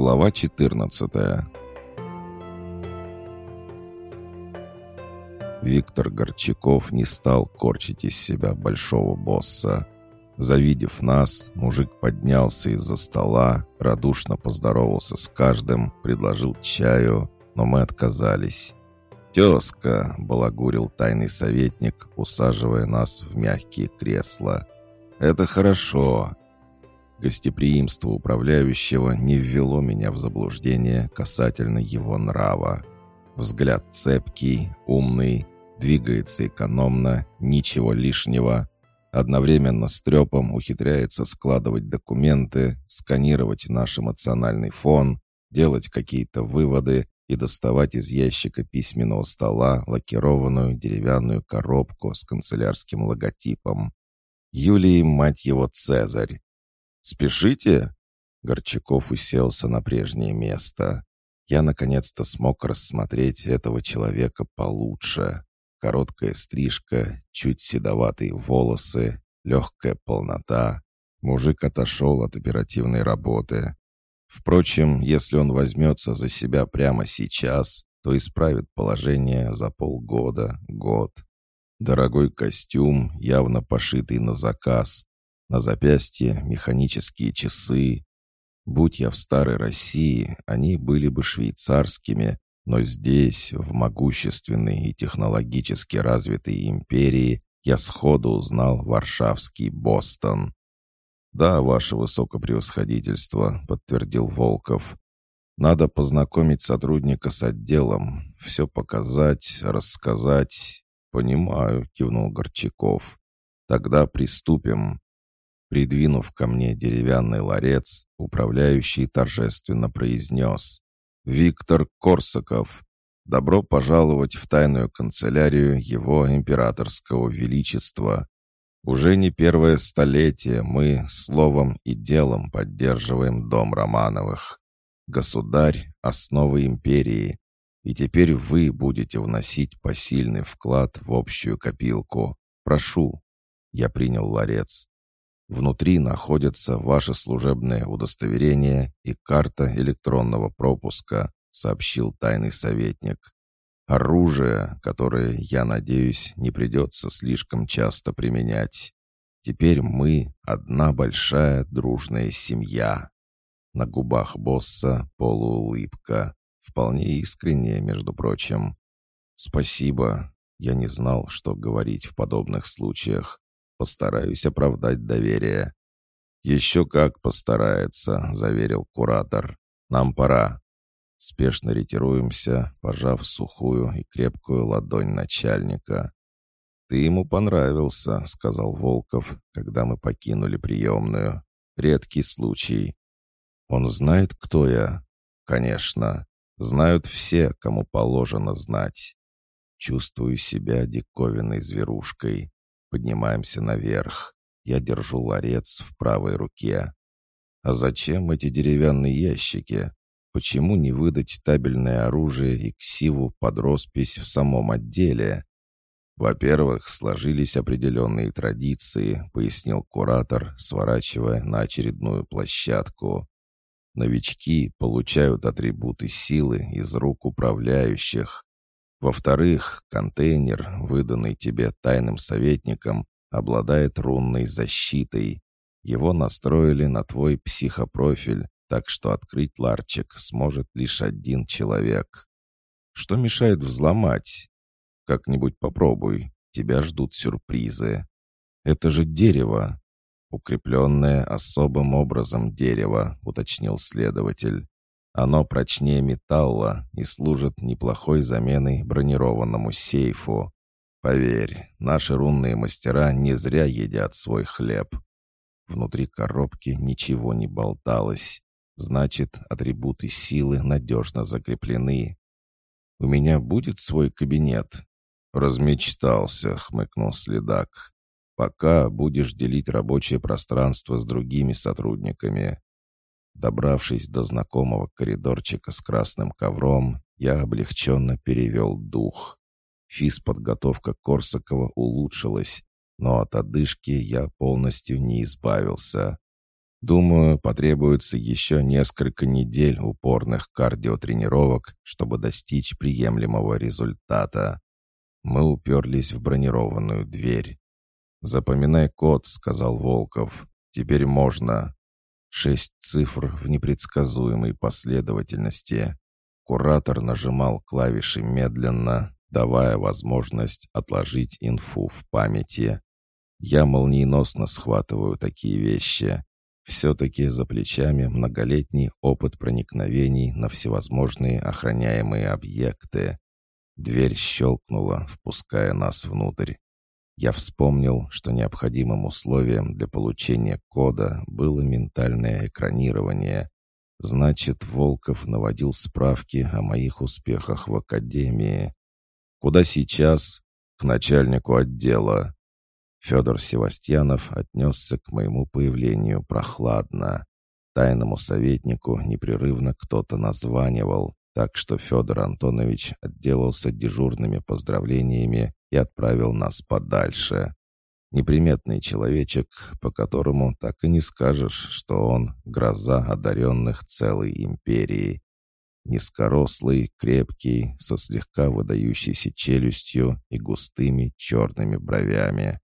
Глава 14 Виктор Горчаков не стал корчить из себя большого босса. Завидев нас, мужик поднялся из-за стола, радушно поздоровался с каждым, предложил чаю, но мы отказались. «Тезка!» — балагурил тайный советник, усаживая нас в мягкие кресла. «Это хорошо. Гостеприимство управляющего не ввело меня в заблуждение касательно его нрава. Взгляд цепкий, умный, двигается экономно, ничего лишнего. Одновременно с трепом ухитряется складывать документы, сканировать наш эмоциональный фон, делать какие-то выводы и доставать из ящика письменного стола лакированную деревянную коробку с канцелярским логотипом. Юлии, мать его, Цезарь. «Спешите?» Горчаков уселся на прежнее место. Я наконец-то смог рассмотреть этого человека получше. Короткая стрижка, чуть седоватые волосы, легкая полнота. Мужик отошел от оперативной работы. Впрочем, если он возьмется за себя прямо сейчас, то исправит положение за полгода, год. Дорогой костюм, явно пошитый на заказ, на запястье механические часы. Будь я в старой России, они были бы швейцарскими, но здесь, в могущественной и технологически развитой империи, я сходу узнал варшавский Бостон. «Да, ваше высокопревосходительство», — подтвердил Волков. «Надо познакомить сотрудника с отделом, все показать, рассказать». «Понимаю», — кивнул Горчаков. «Тогда приступим». Придвинув ко мне деревянный ларец, управляющий торжественно произнес «Виктор Корсаков, добро пожаловать в тайную канцелярию его императорского величества. Уже не первое столетие мы словом и делом поддерживаем дом Романовых. Государь — основа империи, и теперь вы будете вносить посильный вклад в общую копилку. Прошу». Я принял ларец. Внутри находятся ваше служебное удостоверение и карта электронного пропуска», — сообщил тайный советник. «Оружие, которое, я надеюсь, не придется слишком часто применять. Теперь мы — одна большая дружная семья». На губах босса полуулыбка, вполне искренняя, между прочим. «Спасибо. Я не знал, что говорить в подобных случаях. Постараюсь оправдать доверие». «Еще как постарается», — заверил куратор. «Нам пора». Спешно ретируемся, пожав сухую и крепкую ладонь начальника. «Ты ему понравился», — сказал Волков, когда мы покинули приемную. «Редкий случай». «Он знает, кто я?» «Конечно. Знают все, кому положено знать. Чувствую себя диковинной зверушкой. Поднимаемся наверх. Я держу ларец в правой руке. А зачем эти деревянные ящики? Почему не выдать табельное оружие и ксиву под роспись в самом отделе? Во-первых, сложились определенные традиции, пояснил куратор, сворачивая на очередную площадку. Новички получают атрибуты силы из рук управляющих, во-вторых, контейнер, выданный тебе тайным советником, обладает рунной защитой. Его настроили на твой психопрофиль, так что открыть ларчик сможет лишь один человек. Что мешает взломать? Как-нибудь попробуй, тебя ждут сюрпризы. Это же дерево. Укрепленное особым образом дерево, уточнил следователь. Оно прочнее металла и служит неплохой заменой бронированному сейфу. Поверь, наши рунные мастера не зря едят свой хлеб. Внутри коробки ничего не болталось. Значит, атрибуты силы надежно закреплены. «У меня будет свой кабинет?» «Размечтался», — хмыкнул следак. «Пока будешь делить рабочее пространство с другими сотрудниками. Добравшись до знакомого коридорчика с красным ковром, я облегченно перевел дух. Физподготовка Корсакова улучшилась, но от одышки я полностью не избавился. Думаю, потребуется еще несколько недель упорных кардиотренировок, чтобы достичь приемлемого результата. Мы уперлись в бронированную дверь. «Запоминай код», — сказал Волков. «Теперь можно». Шесть цифр в непредсказуемой последовательности. Куратор нажимал клавиши медленно, давая возможность отложить инфу в памяти. Я молниеносно схватываю такие вещи. Все-таки за плечами многолетний опыт проникновений на всевозможные охраняемые объекты. Дверь щелкнула, впуская нас внутрь. Я вспомнил, что необходимым условием для получения кода было ментальное экранирование. Значит, Волков наводил справки о моих успехах в академии. Куда сейчас? К начальнику отдела. Федор Севастьянов отнесся к моему появлению прохладно. Тайному советнику непрерывно кто-то названивал, так что Федор Антонович отделался дежурными поздравлениями и отправил нас подальше. Неприметный человечек, по которому так и не скажешь, что он — гроза одаренных целой империи. Низкорослый, крепкий, со слегка выдающейся челюстью и густыми черными бровями.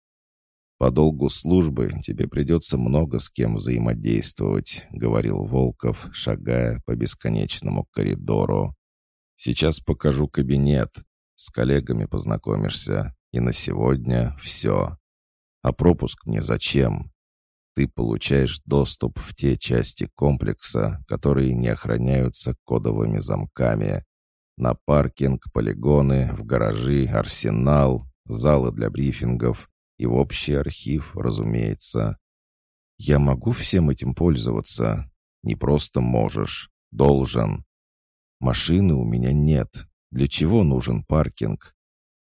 «По долгу службы тебе придется много с кем взаимодействовать», — говорил Волков, шагая по бесконечному коридору. «Сейчас покажу кабинет. С коллегами познакомишься. И на сегодня все. А пропуск мне зачем? Ты получаешь доступ в те части комплекса, которые не охраняются кодовыми замками. На паркинг, полигоны, в гаражи, арсенал, залы для брифингов, и в общий архив, разумеется. Я могу всем этим пользоваться? Не просто можешь, должен. Машины у меня нет. Для чего нужен паркинг?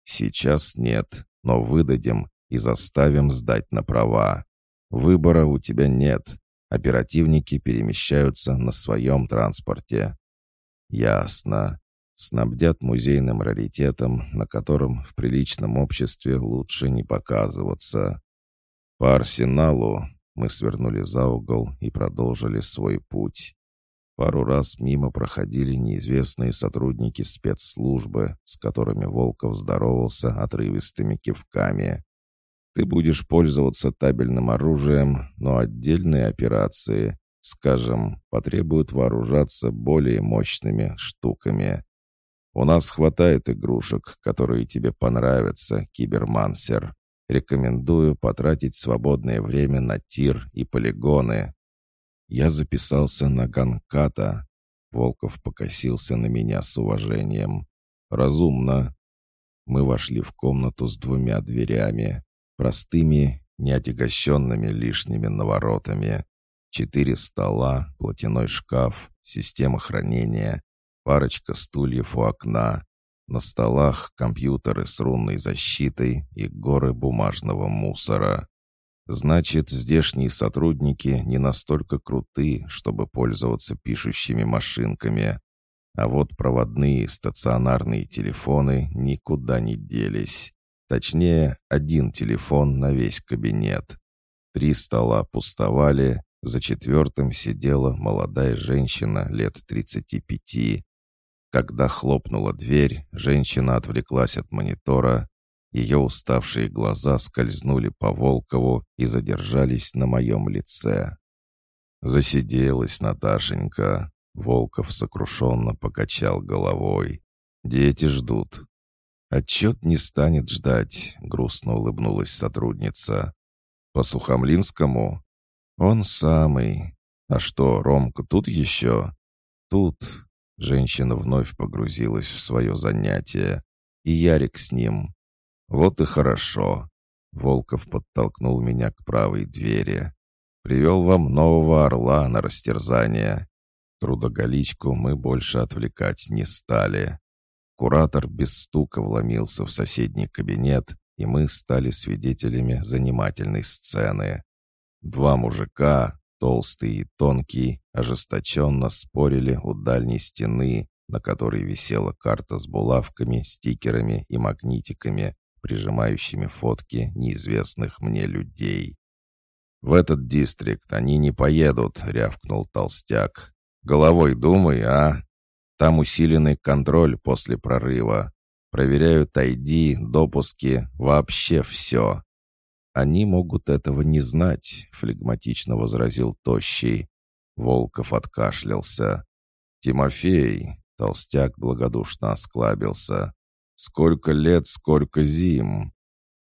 Сейчас нет, но выдадим и заставим сдать на права. Выбора у тебя нет. Оперативники перемещаются на своем транспорте. Ясно снабдят музейным раритетом, на котором в приличном обществе лучше не показываться. По арсеналу мы свернули за угол и продолжили свой путь. Пару раз мимо проходили неизвестные сотрудники спецслужбы, с которыми Волков здоровался отрывистыми кивками. Ты будешь пользоваться табельным оружием, но отдельные операции, скажем, потребуют вооружаться более мощными штуками. У нас хватает игрушек, которые тебе понравятся, кибермансер. Рекомендую потратить свободное время на тир и полигоны. Я записался на Ганката. Волков покосился на меня с уважением. Разумно. Мы вошли в комнату с двумя дверями. Простыми, не отягощенными лишними наворотами. Четыре стола, платяной шкаф, система хранения, парочка стульев у окна, на столах компьютеры с рунной защитой и горы бумажного мусора. Значит, здешние сотрудники не настолько круты, чтобы пользоваться пишущими машинками. А вот проводные стационарные телефоны никуда не делись. Точнее, один телефон на весь кабинет. Три стола пустовали, за четвертым сидела молодая женщина лет 35, когда хлопнула дверь, женщина отвлеклась от монитора. Ее уставшие глаза скользнули по Волкову и задержались на моем лице. Засиделась Наташенька. Волков сокрушенно покачал головой. «Дети ждут». «Отчет не станет ждать», — грустно улыбнулась сотрудница. «По Сухомлинскому?» «Он самый. А что, Ромка тут еще?» «Тут. Женщина вновь погрузилась в свое занятие. И Ярик с ним. «Вот и хорошо». Волков подтолкнул меня к правой двери. «Привел вам нового орла на растерзание». Трудоголичку мы больше отвлекать не стали. Куратор без стука вломился в соседний кабинет, и мы стали свидетелями занимательной сцены. Два мужика, толстый и тонкий, ожесточенно спорили у дальней стены, на которой висела карта с булавками, стикерами и магнитиками, прижимающими фотки неизвестных мне людей. «В этот дистрикт они не поедут», — рявкнул толстяк. «Головой думай, а? Там усиленный контроль после прорыва. Проверяют ID, допуски, вообще все». «Они могут этого не знать», — флегматично возразил Тощий. Волков откашлялся. «Тимофей!» — толстяк благодушно осклабился. «Сколько лет, сколько зим!»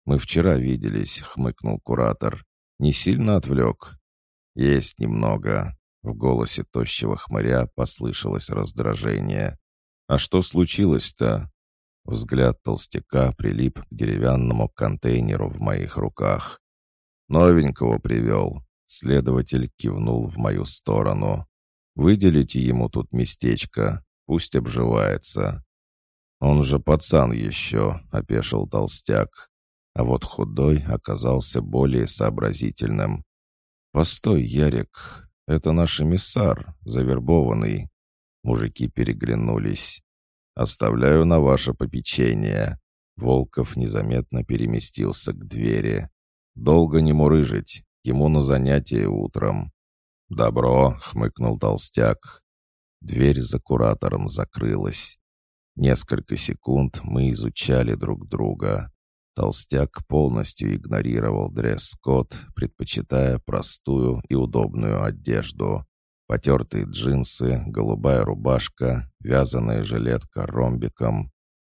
«Мы вчера виделись», — хмыкнул куратор. «Не сильно отвлек?» «Есть немного». В голосе тощего хмыря послышалось раздражение. «А что случилось-то?» Взгляд толстяка прилип к деревянному контейнеру в моих руках. «Новенького привел. Следователь кивнул в мою сторону. «Выделите ему тут местечко, пусть обживается». «Он же пацан еще», — опешил толстяк. А вот худой оказался более сообразительным. «Постой, Ярик, это наш эмиссар, завербованный». Мужики переглянулись. «Оставляю на ваше попечение». Волков незаметно переместился к двери. «Долго не мурыжить. Ему на занятие утром». «Добро», — хмыкнул толстяк. Дверь за куратором закрылась. Несколько секунд мы изучали друг друга. Толстяк полностью игнорировал дресс-код, предпочитая простую и удобную одежду. Потертые джинсы, голубая рубашка, вязаная жилетка ромбиком.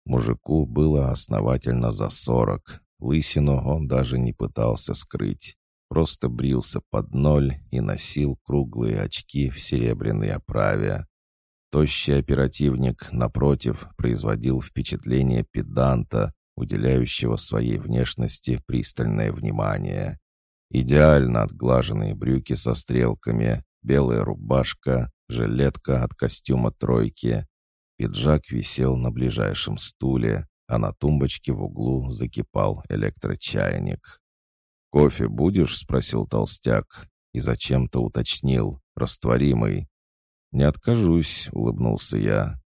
Мужику было основательно за сорок. Лысину он даже не пытался скрыть просто брился под ноль и носил круглые очки в серебряной оправе. Тощий оперативник, напротив, производил впечатление педанта, уделяющего своей внешности пристальное внимание. Идеально отглаженные брюки со стрелками, белая рубашка, жилетка от костюма тройки. Пиджак висел на ближайшем стуле, а на тумбочке в углу закипал электрочайник. «Кофе будешь?» — спросил толстяк и зачем-то уточнил. «Растворимый». «Не откажусь», — улыбнулся я.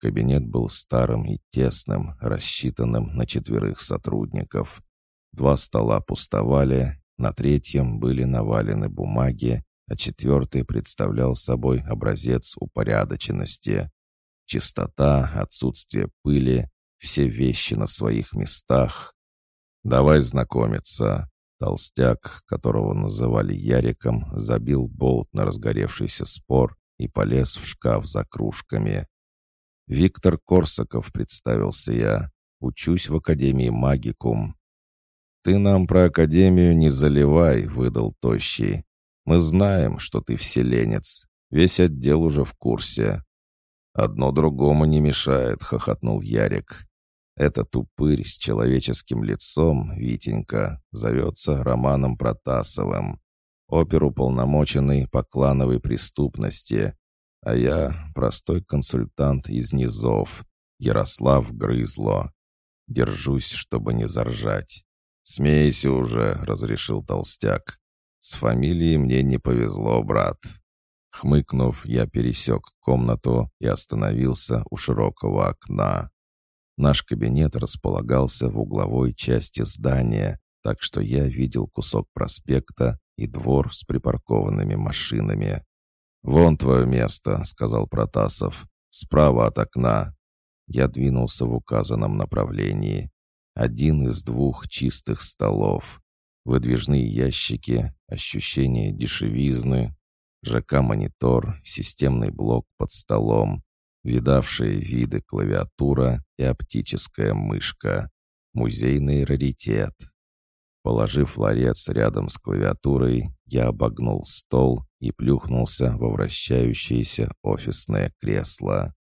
Кабинет был старым и тесным, рассчитанным на четверых сотрудников. Два стола пустовали, на третьем были навалены бумаги, а четвертый представлял собой образец упорядоченности. Чистота, отсутствие пыли, все вещи на своих местах. «Давай знакомиться. Толстяк, которого называли Яриком, забил болт на разгоревшийся спор и полез в шкаф за кружками. «Виктор Корсаков», — представился я, — «учусь в Академии Магикум». «Ты нам про Академию не заливай», — выдал Тощий. «Мы знаем, что ты вселенец. Весь отдел уже в курсе». «Одно другому не мешает», — хохотнул Ярик. Этот упырь с человеческим лицом, Витенька, зовется Романом Протасовым. Оперуполномоченный по клановой преступности. А я простой консультант из низов. Ярослав Грызло. Держусь, чтобы не заржать. «Смейся уже», — разрешил толстяк. «С фамилией мне не повезло, брат». Хмыкнув, я пересек комнату и остановился у широкого окна. Наш кабинет располагался в угловой части здания, так что я видел кусок проспекта и двор с припаркованными машинами. «Вон твое место», — сказал Протасов. «Справа от окна». Я двинулся в указанном направлении. Один из двух чистых столов. Выдвижные ящики, ощущение дешевизны, ЖК-монитор, системный блок под столом, видавшие виды клавиатура и оптическая мышка. Музейный раритет. Положив ларец рядом с клавиатурой, я обогнул стол и плюхнулся во вращающееся офисное кресло.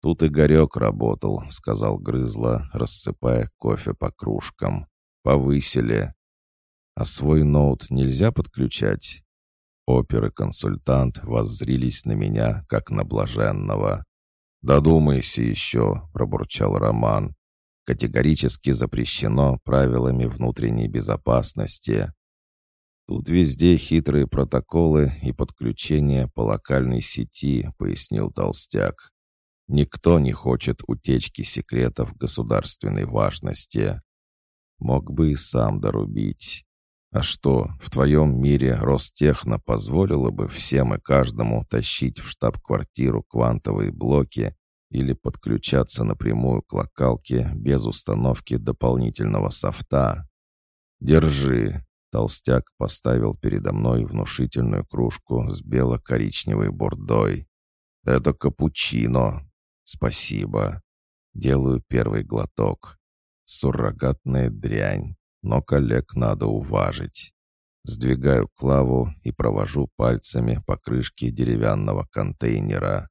«Тут Игорек работал», — сказал Грызло, рассыпая кофе по кружкам. «Повысили». «А свой ноут нельзя подключать?» Опер и консультант воззрились на меня, как на блаженного. «Додумайся еще», — пробурчал Роман. «Категорически запрещено правилами внутренней безопасности. Тут везде хитрые протоколы и подключение по локальной сети», — пояснил Толстяк. «Никто не хочет утечки секретов государственной важности. Мог бы и сам дорубить. А что, в твоем мире Ростехно позволило бы всем и каждому тащить в штаб-квартиру квантовые блоки или подключаться напрямую к локалке без установки дополнительного софта? «Держи!» Толстяк поставил передо мной внушительную кружку с бело-коричневой бурдой. «Это капучино. Спасибо. Делаю первый глоток. Суррогатная дрянь но коллег надо уважить. Сдвигаю клаву и провожу пальцами по крышке деревянного контейнера.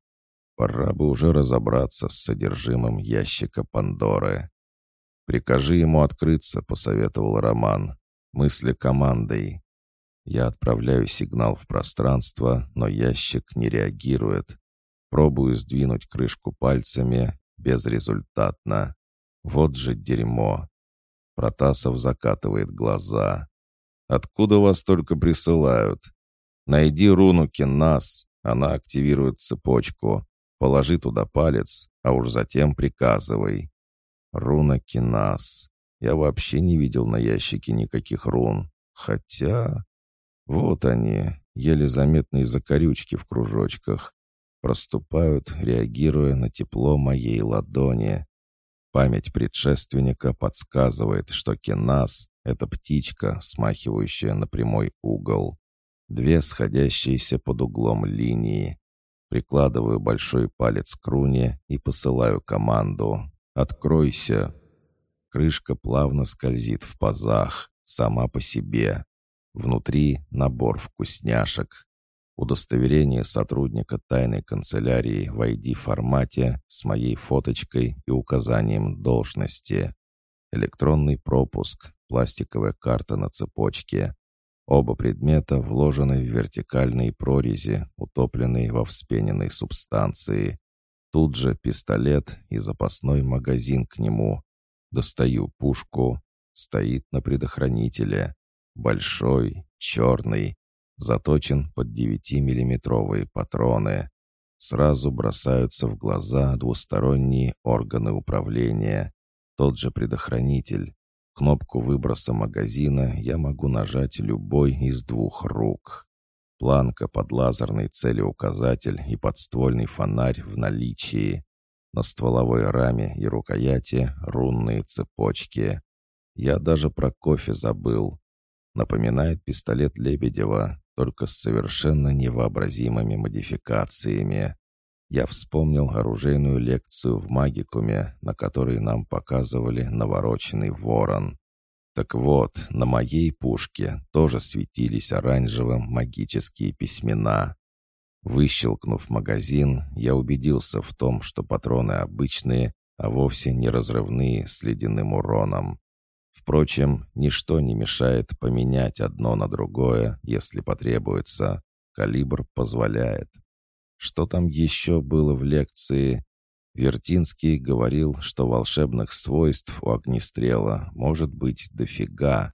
Пора бы уже разобраться с содержимым ящика Пандоры. «Прикажи ему открыться», — посоветовал Роман. «Мысли командой». Я отправляю сигнал в пространство, но ящик не реагирует. Пробую сдвинуть крышку пальцами, безрезультатно. Вот же дерьмо. Протасов закатывает глаза. «Откуда вас только присылают? Найди руну Кеннас, она активирует цепочку. Положи туда палец, а уж затем приказывай». Руна Кинас. Я вообще не видел на ящике никаких рун. Хотя... Вот они, еле заметные закорючки в кружочках. Проступают, реагируя на тепло моей ладони. Память предшественника подсказывает, что кенас — это птичка, смахивающая на прямой угол. Две сходящиеся под углом линии. Прикладываю большой палец к руне и посылаю команду. «Откройся!» Крышка плавно скользит в пазах, сама по себе. Внутри набор вкусняшек. Удостоверение сотрудника тайной канцелярии в ID-формате с моей фоточкой и указанием должности. Электронный пропуск, пластиковая карта на цепочке. Оба предмета вложены в вертикальные прорези, утопленные во вспененной субстанции. Тут же пистолет и запасной магазин к нему. Достаю пушку. Стоит на предохранителе. Большой, черный, заточен под 9-миллиметровые патроны. Сразу бросаются в глаза двусторонние органы управления. Тот же предохранитель. Кнопку выброса магазина я могу нажать любой из двух рук. Планка под лазерный целеуказатель и подствольный фонарь в наличии. На стволовой раме и рукояти рунные цепочки. Я даже про кофе забыл. Напоминает пистолет Лебедева, только с совершенно невообразимыми модификациями. Я вспомнил оружейную лекцию в магикуме, на которой нам показывали навороченный ворон. Так вот, на моей пушке тоже светились оранжевым магические письмена. Выщелкнув магазин, я убедился в том, что патроны обычные, а вовсе не разрывные с ледяным уроном. Впрочем, ничто не мешает поменять одно на другое, если потребуется. Калибр позволяет. Что там еще было в лекции? Вертинский говорил, что волшебных свойств у огнестрела может быть дофига.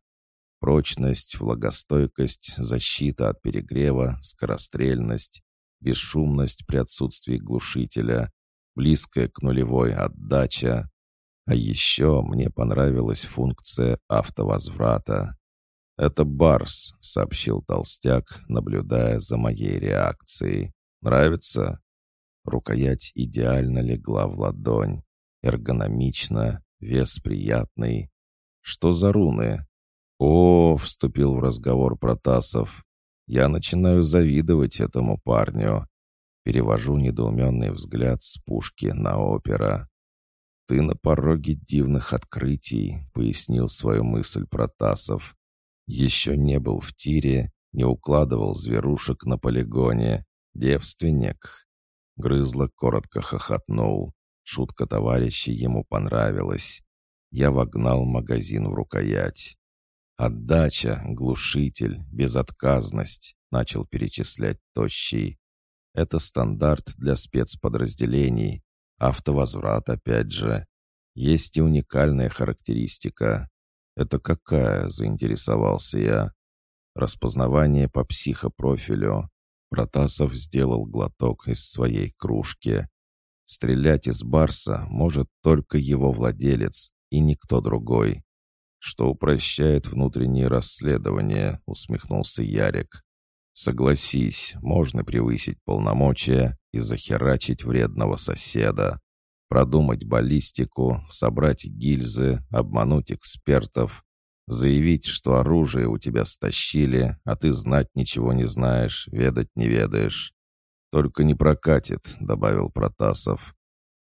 Прочность, влагостойкость, защита от перегрева, скорострельность, бесшумность при отсутствии глушителя, близкая к нулевой отдача, а еще мне понравилась функция автовозврата. «Это Барс», — сообщил толстяк, наблюдая за моей реакцией. «Нравится?» Рукоять идеально легла в ладонь. Эргономично, вес приятный. «Что за руны?» «О!» — вступил в разговор Протасов. «Я начинаю завидовать этому парню». Перевожу недоуменный взгляд с пушки на опера. «Ты на пороге дивных открытий», — пояснил свою мысль Протасов. «Еще не был в тире, не укладывал зверушек на полигоне. Девственник». Грызло коротко хохотнул. Шутка товарища ему понравилась. Я вогнал магазин в рукоять. «Отдача, глушитель, безотказность», — начал перечислять Тощий. «Это стандарт для спецподразделений, Автовозврат, опять же. Есть и уникальная характеристика. Это какая, заинтересовался я. Распознавание по психопрофилю. Протасов сделал глоток из своей кружки. Стрелять из Барса может только его владелец и никто другой. что упрощает внутреннее расследование», — усмехнулся Ярик. «Согласись, можно превысить полномочия и захерачить вредного соседа, продумать баллистику, собрать гильзы, обмануть экспертов, заявить, что оружие у тебя стащили, а ты знать ничего не знаешь, ведать не ведаешь. «Только не прокатит», — добавил Протасов.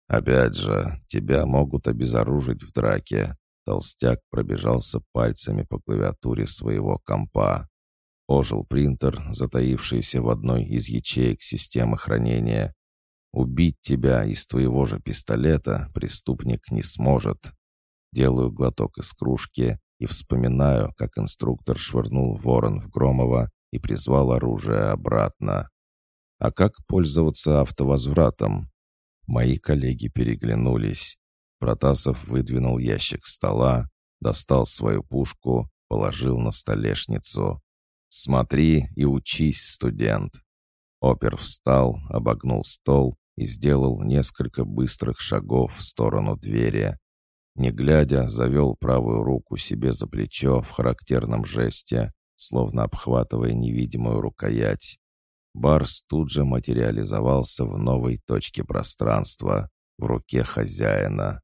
«Опять же, тебя могут обезоружить в драке». Толстяк пробежался пальцами по клавиатуре своего компа. Ожил принтер, затаившийся в одной из ячеек системы хранения. «Убить тебя из твоего же пистолета преступник не сможет». Делаю глоток из кружки и вспоминаю, как инструктор швырнул ворон в Громова и призвал оружие обратно. А как пользоваться автовозвратом? Мои коллеги переглянулись. Протасов выдвинул ящик стола, достал свою пушку, положил на столешницу. «Смотри и учись, студент!» Опер встал, обогнул стол и сделал несколько быстрых шагов в сторону двери. Не глядя, завел правую руку себе за плечо в характерном жесте, словно обхватывая невидимую рукоять. Барс тут же материализовался в новой точке пространства, в руке хозяина.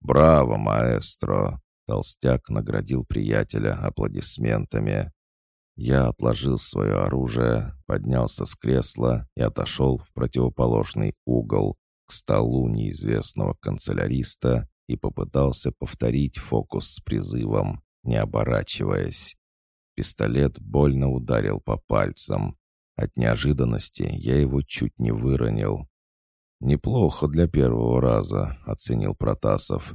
«Браво, маэстро!» Толстяк наградил приятеля аплодисментами. Я отложил свое оружие, поднялся с кресла и отошел в противоположный угол, к столу неизвестного канцеляриста и попытался повторить фокус с призывом, не оборачиваясь. Пистолет больно ударил по пальцам. От неожиданности я его чуть не выронил. «Неплохо для первого раза», — оценил Протасов.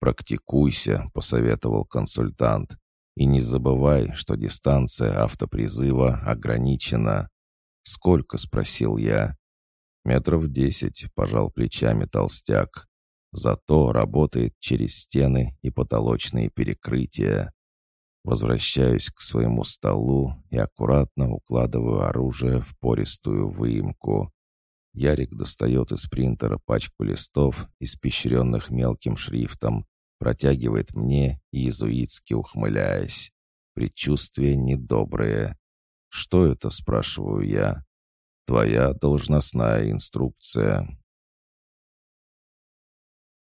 «Практикуйся», — посоветовал консультант. «И не забывай, что дистанция автопризыва ограничена». «Сколько?» — спросил я. «Метров десять», — пожал плечами толстяк. «Зато работает через стены и потолочные перекрытия. Возвращаюсь к своему столу и аккуратно укладываю оружие в пористую выемку. Ярик достает из принтера пачку листов, испещренных мелким шрифтом, протягивает мне, иезуитски ухмыляясь. Предчувствие недоброе. «Что это?» — спрашиваю я. «Твоя должностная инструкция.